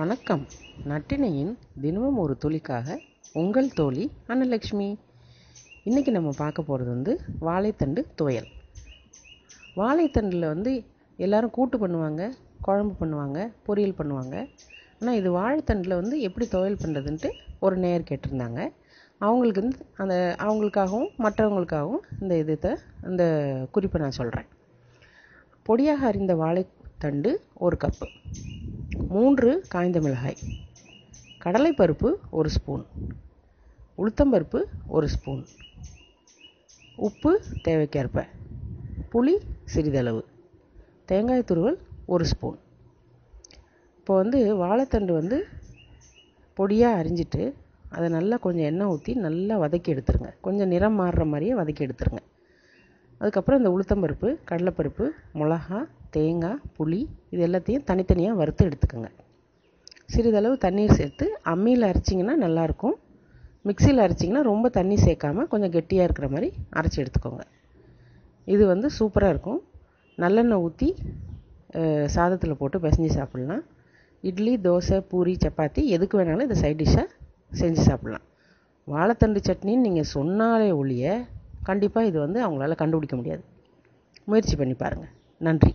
வணக்கம். நட்டினையின் தினமும் ஒரு துளிக்காக உங்கள் தோழி அன்னலக்ஷ்மி. இன்றைக்கி நம்ம பார்க்க போகிறது வந்து வாழைத்தண்டு துவையல். வாழைத்தண்டில் வந்து எல்லோரும் கூட்டு பண்ணுவாங்க குழம்பு பண்ணுவாங்க பொரியல் பண்ணுவாங்க. ஆனால் இது வாழைத்தண்டில் வந்து எப்படி துவையல் பண்ணுறதுன்ட்டு ஒரு நேயர் கேட்டிருந்தாங்க. அவங்களுக்கு வந்து அந்த அவங்களுக்காகவும் மற்றவங்களுக்காகவும் இந்த இதை அந்த குறிப்பை நான் சொல்கிறேன் பொடியாக அறிந்த வாழைத்தண்டு ஒரு கப்பு. மூன்று காய்ந்த மிளகாய். கடலைப்பருப்பு ஒரு ஸ்பூன். உளுத்தம்பருப்பு ஒரு ஸ்பூன். உப்பு தேவைக்கேற்ப. புளி சிறிதளவு. தேங்காய் துருவல் ஒரு ஸ்பூன். இப்போ வந்து வாழைத்தண்டு வந்து பொடியாக அரிஞ்சிட்டு அதை நல்லா கொஞ்சம் எண்ணெய் ஊற்றி நல்லா வதக்கி எடுத்துருங்க. கொஞ்சம் நிறம் மாறுற மாதிரியே வதக்கி எடுத்துருங்க. அதுக்கப்புறம் இந்த உளுத்தம்பருப்பு கடலைப்பருப்பு மிளகா தேங்காய் புளி இது எல்லாத்தையும் தனித்தனியாக வறுத்து எடுத்துக்கோங்க. சிறிதளவு தண்ணீர் சேர்த்து அம்மியில் அரைச்சிங்கன்னா நல்லாயிருக்கும். மிக்சியில் அரைச்சிங்கன்னா ரொம்ப தண்ணி சேர்க்காம கொஞ்சம் கெட்டியாக இருக்கிற மாதிரி அரைச்சி எடுத்துக்கோங்க. இது வந்து சூப்பராக இருக்கும். நல்லெண்ணெய் ஊற்றி சாதத்தில் போட்டு பிசைஞ்சு சாப்பிட்லாம். இட்லி தோசை பூரி சப்பாத்தி எதுக்கு வேணாலும் இதை சைட் டிஷ்ஷாக செஞ்சு சாப்பிட்லாம். வாழைத்தண்டு சட்னின்னு நீங்கள் சொன்னாலே ஒழிய கண்டிப்பாக இது வந்து அவங்களால கண்டுபிடிக்க முடியாது. முயற்சி பண்ணி பாருங்கள் நன்றி.